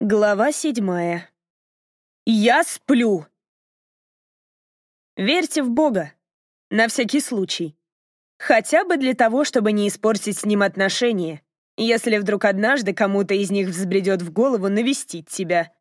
Глава седьмая. Я сплю. Верьте в Бога. На всякий случай. Хотя бы для того, чтобы не испортить с ним отношения, если вдруг однажды кому-то из них взбредет в голову навестить тебя.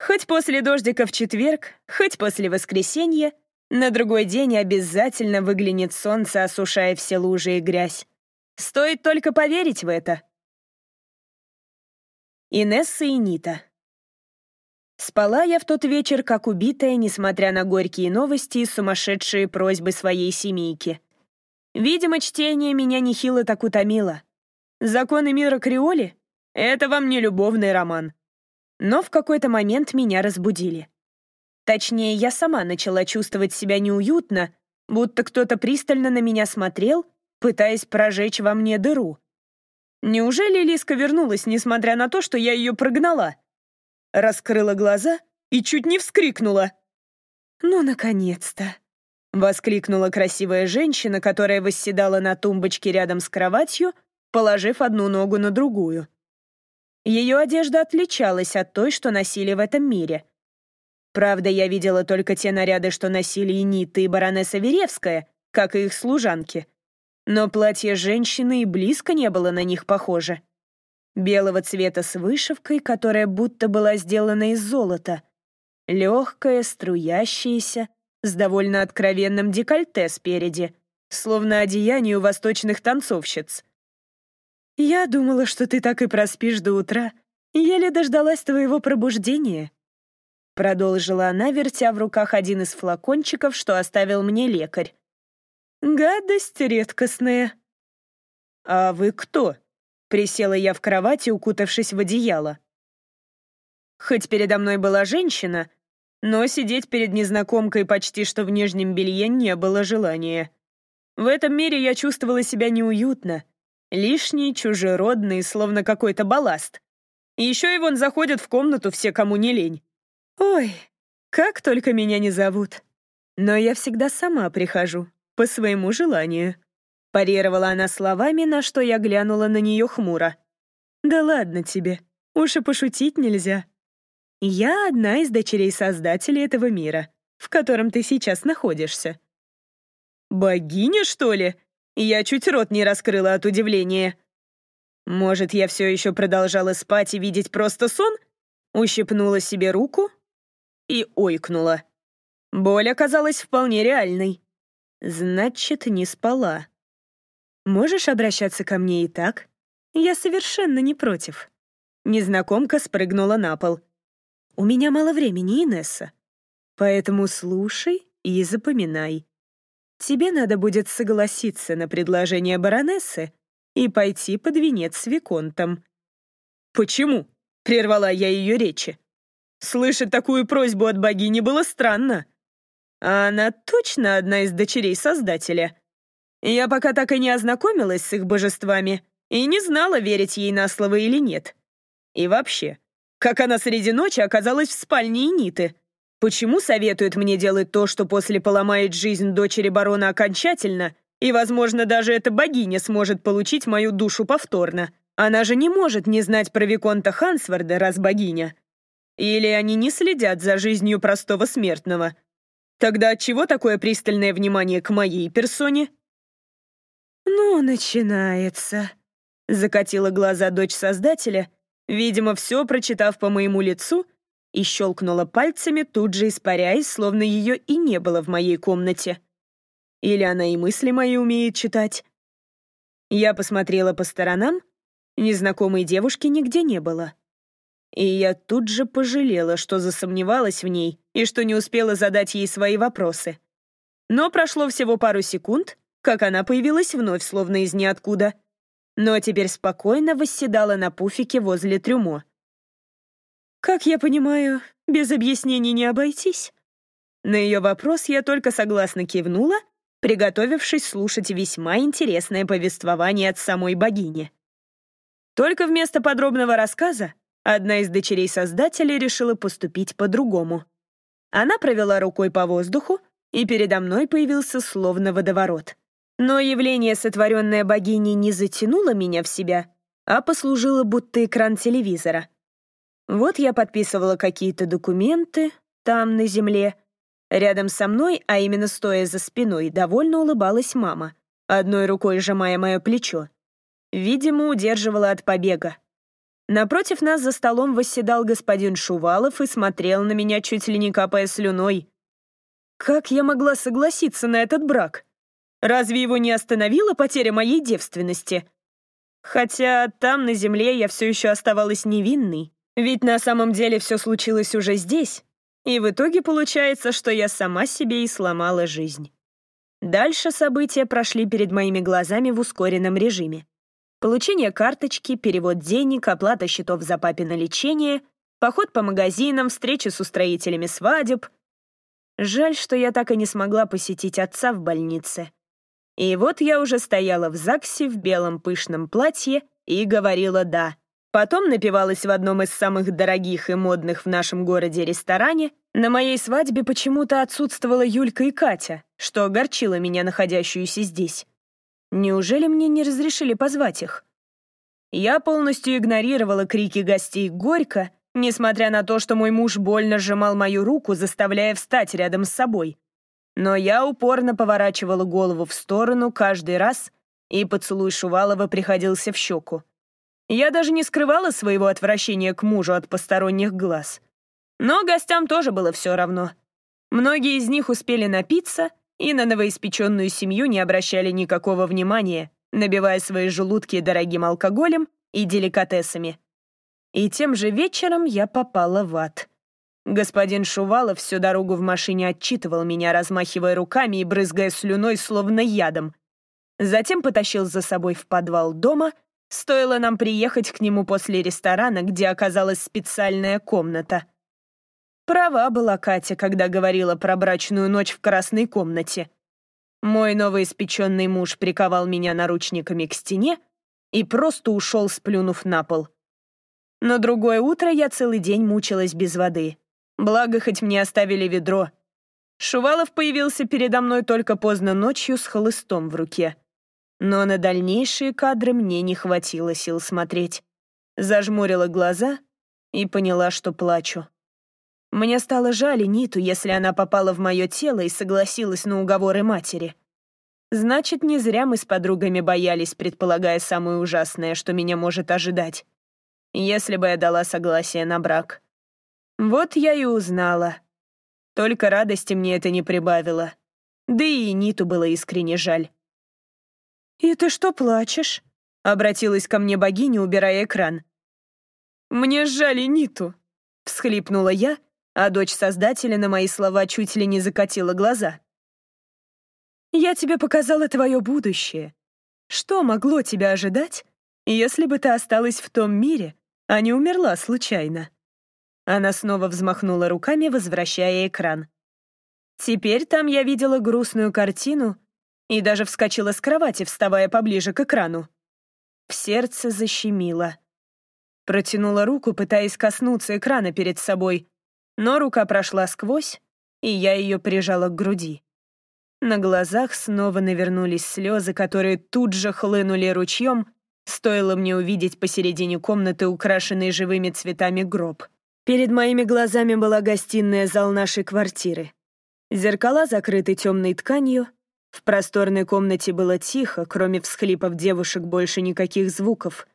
Хоть после дождика в четверг, хоть после воскресенья, на другой день обязательно выглянет солнце, осушая все лужи и грязь. Стоит только поверить в это. Инесса и Нита. Спала я в тот вечер, как убитая, несмотря на горькие новости и сумасшедшие просьбы своей семейки. Видимо, чтение меня нехило так утомило. «Законы мира Криоли» — это вам не любовный роман. Но в какой-то момент меня разбудили. Точнее, я сама начала чувствовать себя неуютно, будто кто-то пристально на меня смотрел, пытаясь прожечь во мне дыру. Неужели Лиска вернулась, несмотря на то, что я ее прогнала? Раскрыла глаза и чуть не вскрикнула. «Ну, наконец-то!» — воскликнула красивая женщина, которая восседала на тумбочке рядом с кроватью, положив одну ногу на другую. Ее одежда отличалась от той, что носили в этом мире. Правда, я видела только те наряды, что носили и Нита, и баронесса Веревская, как и их служанки — но платье женщины и близко не было на них похоже. Белого цвета с вышивкой, которая будто была сделана из золота. Легкое, струящееся, с довольно откровенным декольте спереди, словно одеяние у восточных танцовщиц. «Я думала, что ты так и проспишь до утра, еле дождалась твоего пробуждения», продолжила она, вертя в руках один из флакончиков, что оставил мне лекарь. Гадость редкостная. А вы кто? Присела я в кровати, укутавшись в одеяло. Хоть передо мной была женщина, но сидеть перед незнакомкой почти что в нижнем белье не было желания. В этом мире я чувствовала себя неуютно, лишний, чужеродный, словно какой-то балласт. И еще и вон заходят в комнату все, кому не лень. Ой, как только меня не зовут. Но я всегда сама прихожу, по своему желанию». Парировала она словами, на что я глянула на нее хмуро. «Да ладно тебе, уж и пошутить нельзя. Я одна из дочерей создателей этого мира, в котором ты сейчас находишься». «Богиня, что ли?» Я чуть рот не раскрыла от удивления. Может, я все еще продолжала спать и видеть просто сон? Ущипнула себе руку и ойкнула. Боль оказалась вполне реальной. Значит, не спала. Можешь обращаться ко мне и так? Я совершенно не против. Незнакомка спрыгнула на пол. У меня мало времени, Инесса. Поэтому слушай и запоминай. Тебе надо будет согласиться на предложение баронессы и пойти под венец с Виконтом. «Почему?» — прервала я ее речи. Слышать такую просьбу от богини было странно. А она точно одна из дочерей Создателя. Я пока так и не ознакомилась с их божествами и не знала, верить ей на слово или нет. И вообще, как она среди ночи оказалась в спальне Иниты? Почему советует мне делать то, что после поломает жизнь дочери барона окончательно, и, возможно, даже эта богиня сможет получить мою душу повторно? Она же не может не знать про Виконта Хансварда, раз богиня. Или они не следят за жизнью простого смертного, Тогда чего такое пристальное внимание к моей персоне? Ну, начинается. Закатила глаза дочь создателя, видимо, все прочитав по моему лицу, и щелкнула пальцами, тут же испаряясь, словно ее и не было в моей комнате. Или она и мысли мои умеет читать. Я посмотрела по сторонам, незнакомой девушки нигде не было. И я тут же пожалела, что засомневалась в ней и что не успела задать ей свои вопросы. Но прошло всего пару секунд, как она появилась вновь, словно из ниоткуда. Но теперь спокойно восседала на пуфике возле трюмо. «Как я понимаю, без объяснений не обойтись?» На ее вопрос я только согласно кивнула, приготовившись слушать весьма интересное повествование от самой богини. Только вместо подробного рассказа Одна из дочерей создателя решила поступить по-другому. Она провела рукой по воздуху, и передо мной появился словно водоворот. Но явление, сотворенное богиней, не затянуло меня в себя, а послужило будто экран телевизора. Вот я подписывала какие-то документы там, на земле. Рядом со мной, а именно стоя за спиной, довольно улыбалась мама, одной рукой сжимая мое плечо. Видимо, удерживала от побега. Напротив нас за столом восседал господин Шувалов и смотрел на меня, чуть ли не капая слюной. Как я могла согласиться на этот брак? Разве его не остановила потеря моей девственности? Хотя там, на земле, я все еще оставалась невинной. Ведь на самом деле все случилось уже здесь. И в итоге получается, что я сама себе и сломала жизнь. Дальше события прошли перед моими глазами в ускоренном режиме. Получение карточки, перевод денег, оплата счетов за папино лечение, поход по магазинам, встречи с устроителями свадеб. Жаль, что я так и не смогла посетить отца в больнице. И вот я уже стояла в ЗАГСе в белом пышном платье и говорила «да». Потом напивалась в одном из самых дорогих и модных в нашем городе ресторане. На моей свадьбе почему-то отсутствовала Юлька и Катя, что огорчило меня, находящуюся здесь. Неужели мне не разрешили позвать их? Я полностью игнорировала крики гостей горько, несмотря на то, что мой муж больно сжимал мою руку, заставляя встать рядом с собой. Но я упорно поворачивала голову в сторону каждый раз, и поцелуй Шувалова приходился в щеку. Я даже не скрывала своего отвращения к мужу от посторонних глаз. Но гостям тоже было все равно. Многие из них успели напиться и на новоиспеченную семью не обращали никакого внимания, набивая свои желудки дорогим алкоголем и деликатесами. И тем же вечером я попала в ад. Господин Шувалов всю дорогу в машине отчитывал меня, размахивая руками и брызгая слюной, словно ядом. Затем потащил за собой в подвал дома — Стоило нам приехать к нему после ресторана, где оказалась специальная комната. Права была Катя, когда говорила про брачную ночь в красной комнате. Мой новоиспеченный муж приковал меня наручниками к стене и просто ушел, сплюнув на пол. На другое утро я целый день мучилась без воды. Благо, хоть мне оставили ведро. Шувалов появился передо мной только поздно ночью с хлыстом в руке. Но на дальнейшие кадры мне не хватило сил смотреть. Зажмурила глаза и поняла, что плачу. Мне стало жаль Ниту, если она попала в мое тело и согласилась на уговоры матери. Значит, не зря мы с подругами боялись, предполагая самое ужасное, что меня может ожидать. Если бы я дала согласие на брак. Вот я и узнала. Только радости мне это не прибавило. Да и Ниту было искренне жаль. «И ты что плачешь?» — обратилась ко мне богиня, убирая экран. «Мне жаль Ниту», — всхлипнула я, а дочь Создателя на мои слова чуть ли не закатила глаза. «Я тебе показала твое будущее. Что могло тебя ожидать, если бы ты осталась в том мире, а не умерла случайно?» Она снова взмахнула руками, возвращая экран. Теперь там я видела грустную картину и даже вскочила с кровати, вставая поближе к экрану. В сердце защемило. Протянула руку, пытаясь коснуться экрана перед собой, но рука прошла сквозь, и я ее прижала к груди. На глазах снова навернулись слезы, которые тут же хлынули ручьем, стоило мне увидеть посередине комнаты украшенный живыми цветами гроб. Перед моими глазами была гостиная зал нашей квартиры. Зеркала закрыты темной тканью, в просторной комнате было тихо, кроме всхлипов девушек больше никаких звуков.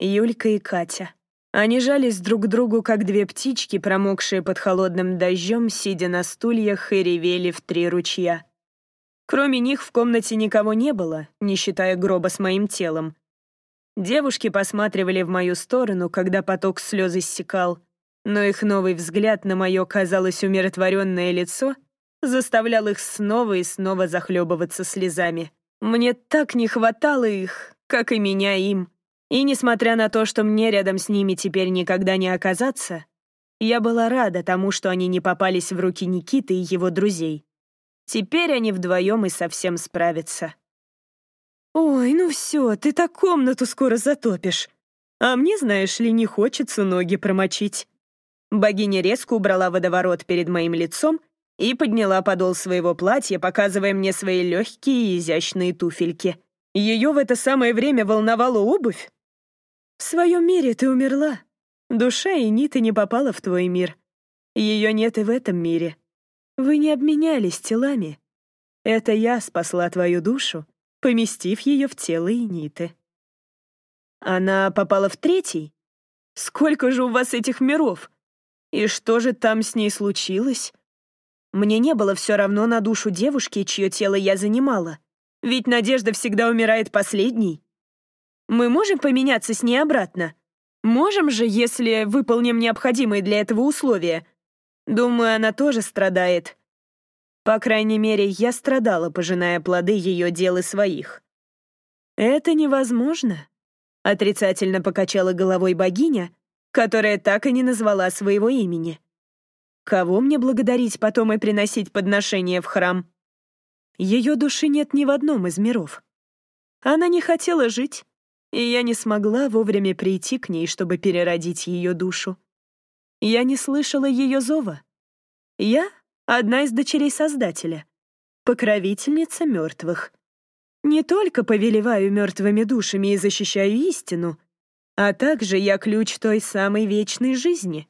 Юлька и Катя. Они жались друг к другу, как две птички, промокшие под холодным дождем, сидя на стульях и ревели в три ручья. Кроме них в комнате никого не было, не считая гроба с моим телом. Девушки посматривали в мою сторону, когда поток слез иссякал, но их новый взгляд на мое, казалось, умиротворенное лицо — заставлял их снова и снова захлебываться слезами. Мне так не хватало их, как и меня им. И несмотря на то, что мне рядом с ними теперь никогда не оказаться, я была рада тому, что они не попались в руки Никиты и его друзей. Теперь они вдвоем и совсем справятся. «Ой, ну все, ты так комнату скоро затопишь. А мне, знаешь ли, не хочется ноги промочить». Богиня резко убрала водоворот перед моим лицом и подняла подол своего платья, показывая мне свои легкие и изящные туфельки. Ее в это самое время волновала обувь? В своем мире ты умерла. Душа Эниты не попала в твой мир. Ее нет и в этом мире. Вы не обменялись телами. Это я спасла твою душу, поместив ее в тело Эниты. Она попала в третий? Сколько же у вас этих миров? И что же там с ней случилось? Мне не было все равно на душу девушки, чье тело я занимала. Ведь Надежда всегда умирает последней. Мы можем поменяться с ней обратно? Можем же, если выполним необходимые для этого условия. Думаю, она тоже страдает. По крайней мере, я страдала, пожиная плоды ее дел и своих. Это невозможно. Отрицательно покачала головой богиня, которая так и не назвала своего имени. Кого мне благодарить потом и приносить подношения в храм? Ее души нет ни в одном из миров. Она не хотела жить, и я не смогла вовремя прийти к ней, чтобы переродить ее душу. Я не слышала ее зова. Я — одна из дочерей Создателя, покровительница мертвых. Не только повелеваю мертвыми душами и защищаю истину, а также я ключ той самой вечной жизни.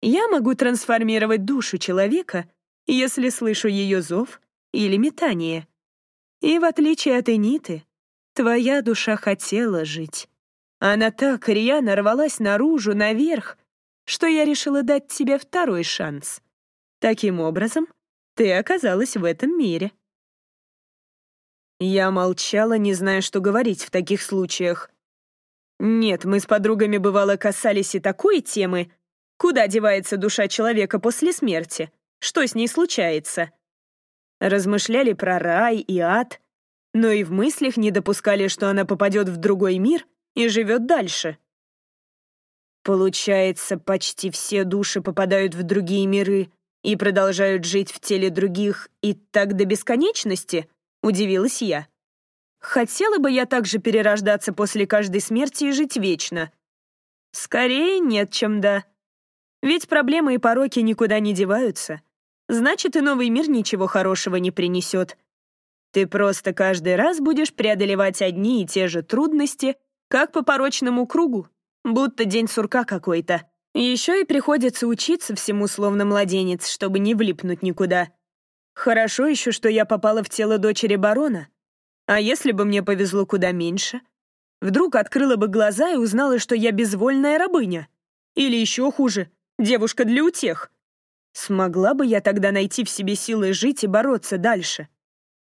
Я могу трансформировать душу человека, если слышу ее зов или метание. И в отличие от Эниты, твоя душа хотела жить. Она так рьяно рвалась наружу, наверх, что я решила дать тебе второй шанс. Таким образом, ты оказалась в этом мире. Я молчала, не зная, что говорить в таких случаях. Нет, мы с подругами бывало касались и такой темы. Куда девается душа человека после смерти? Что с ней случается? Размышляли про рай и ад, но и в мыслях не допускали, что она попадет в другой мир и живет дальше. Получается, почти все души попадают в другие миры и продолжают жить в теле других и так до бесконечности — удивилась я. Хотела бы я также перерождаться после каждой смерти и жить вечно? Скорее нет, чем да. Ведь проблемы и пороки никуда не деваются. Значит, и новый мир ничего хорошего не принесет. Ты просто каждый раз будешь преодолевать одни и те же трудности, как по порочному кругу, будто день сурка какой-то. Еще и приходится учиться всему словно младенец, чтобы не влипнуть никуда. Хорошо еще, что я попала в тело дочери барона. А если бы мне повезло куда меньше? Вдруг открыла бы глаза и узнала, что я безвольная рабыня. Или еще хуже, девушка для утех. Смогла бы я тогда найти в себе силы жить и бороться дальше?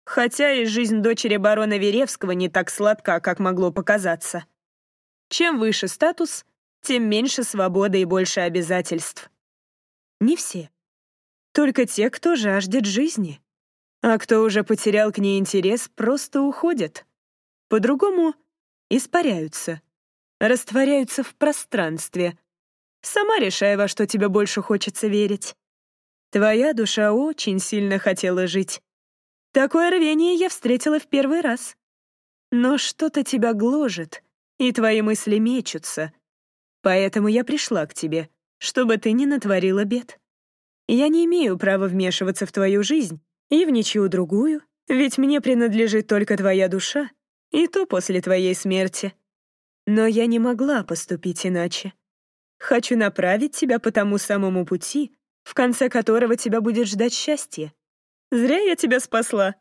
Хотя и жизнь дочери барона Веревского не так сладка, как могло показаться. Чем выше статус, тем меньше свободы и больше обязательств. Не все. Только те, кто жаждет жизни. А кто уже потерял к ней интерес, просто уходят. По-другому — испаряются, растворяются в пространстве. Сама решай, во что тебе больше хочется верить. Твоя душа очень сильно хотела жить. Такое рвение я встретила в первый раз. Но что-то тебя гложет, и твои мысли мечутся. Поэтому я пришла к тебе, чтобы ты не натворила бед. Я не имею права вмешиваться в твою жизнь и в ничью другую, ведь мне принадлежит только твоя душа, и то после твоей смерти. Но я не могла поступить иначе. Хочу направить тебя по тому самому пути, в конце которого тебя будет ждать счастье. Зря я тебя спасла.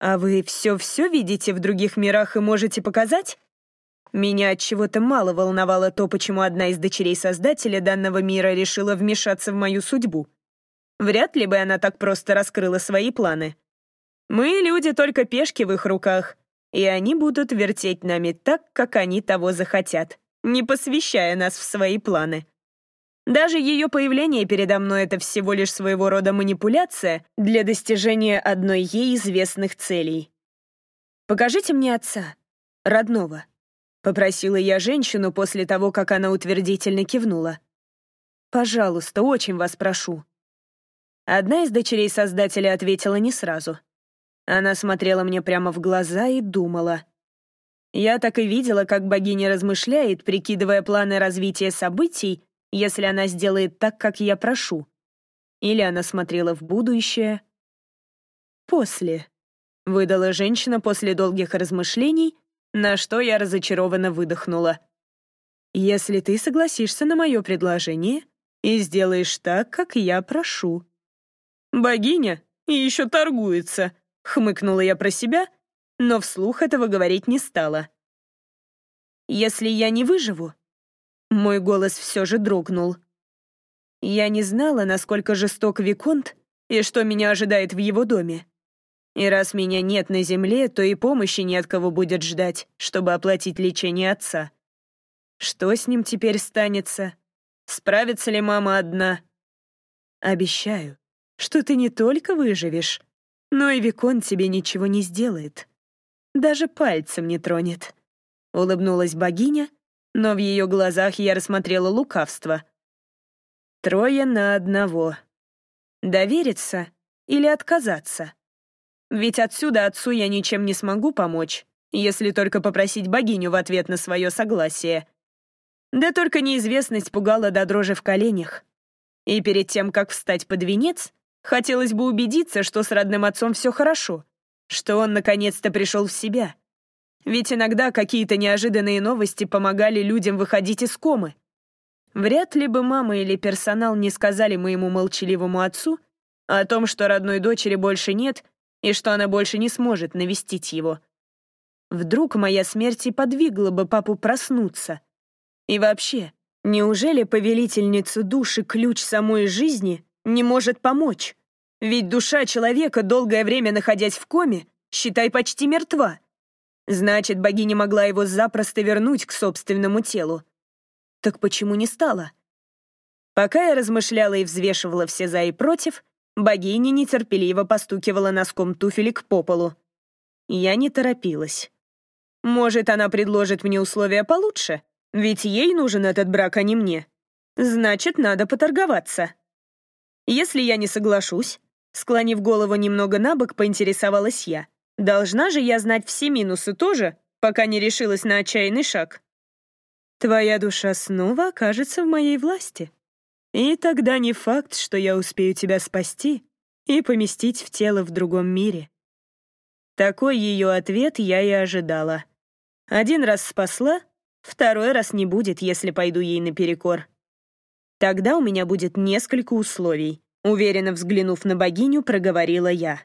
А вы все-все видите в других мирах и можете показать? Меня от чего-то мало волновало то, почему одна из дочерей Создателя данного мира решила вмешаться в мою судьбу. Вряд ли бы она так просто раскрыла свои планы. Мы, люди, только пешки в их руках, и они будут вертеть нами так, как они того захотят, не посвящая нас в свои планы. Даже ее появление передо мной — это всего лишь своего рода манипуляция для достижения одной ей известных целей. Покажите мне отца, родного. — попросила я женщину после того, как она утвердительно кивнула. «Пожалуйста, очень вас прошу». Одна из дочерей Создателя ответила не сразу. Она смотрела мне прямо в глаза и думала. Я так и видела, как богиня размышляет, прикидывая планы развития событий, если она сделает так, как я прошу. Или она смотрела в будущее. «После», — выдала женщина после долгих размышлений, на что я разочарованно выдохнула. если ты согласишься на мое предложение и сделаешь так, как я прошу». «Богиня еще торгуется», — хмыкнула я про себя, но вслух этого говорить не стала. «Если я не выживу...» Мой голос все же дрогнул. Я не знала, насколько жесток Виконт и что меня ожидает в его доме. И раз меня нет на земле, то и помощи не от кого будет ждать, чтобы оплатить лечение отца. Что с ним теперь станется? Справится ли мама одна? Обещаю, что ты не только выживешь, но и Викон тебе ничего не сделает. Даже пальцем не тронет. Улыбнулась богиня, но в ее глазах я рассмотрела лукавство. Трое на одного. Довериться или отказаться? Ведь отсюда отцу я ничем не смогу помочь, если только попросить богиню в ответ на свое согласие. Да только неизвестность пугала до дрожи в коленях. И перед тем, как встать под венец, хотелось бы убедиться, что с родным отцом все хорошо, что он наконец-то пришел в себя. Ведь иногда какие-то неожиданные новости помогали людям выходить из комы. Вряд ли бы мама или персонал не сказали моему молчаливому отцу о том, что родной дочери больше нет и что она больше не сможет навестить его. Вдруг моя смерть и подвигла бы папу проснуться. И вообще, неужели повелительница души ключ самой жизни не может помочь? Ведь душа человека, долгое время находясь в коме, считай, почти мертва. Значит, богиня могла его запросто вернуть к собственному телу. Так почему не стала? Пока я размышляла и взвешивала все за и против, Богиня нетерпеливо постукивала носком туфелек по полу. Я не торопилась. Может, она предложит мне условия получше? Ведь ей нужен этот брак, а не мне. Значит, надо поторговаться. Если я не соглашусь, склонив голову немного на бок, поинтересовалась я. Должна же я знать все минусы тоже, пока не решилась на отчаянный шаг. Твоя душа снова окажется в моей власти. И тогда не факт, что я успею тебя спасти и поместить в тело в другом мире. Такой ее ответ я и ожидала. Один раз спасла, второй раз не будет, если пойду ей наперекор. Тогда у меня будет несколько условий, уверенно взглянув на богиню, проговорила я.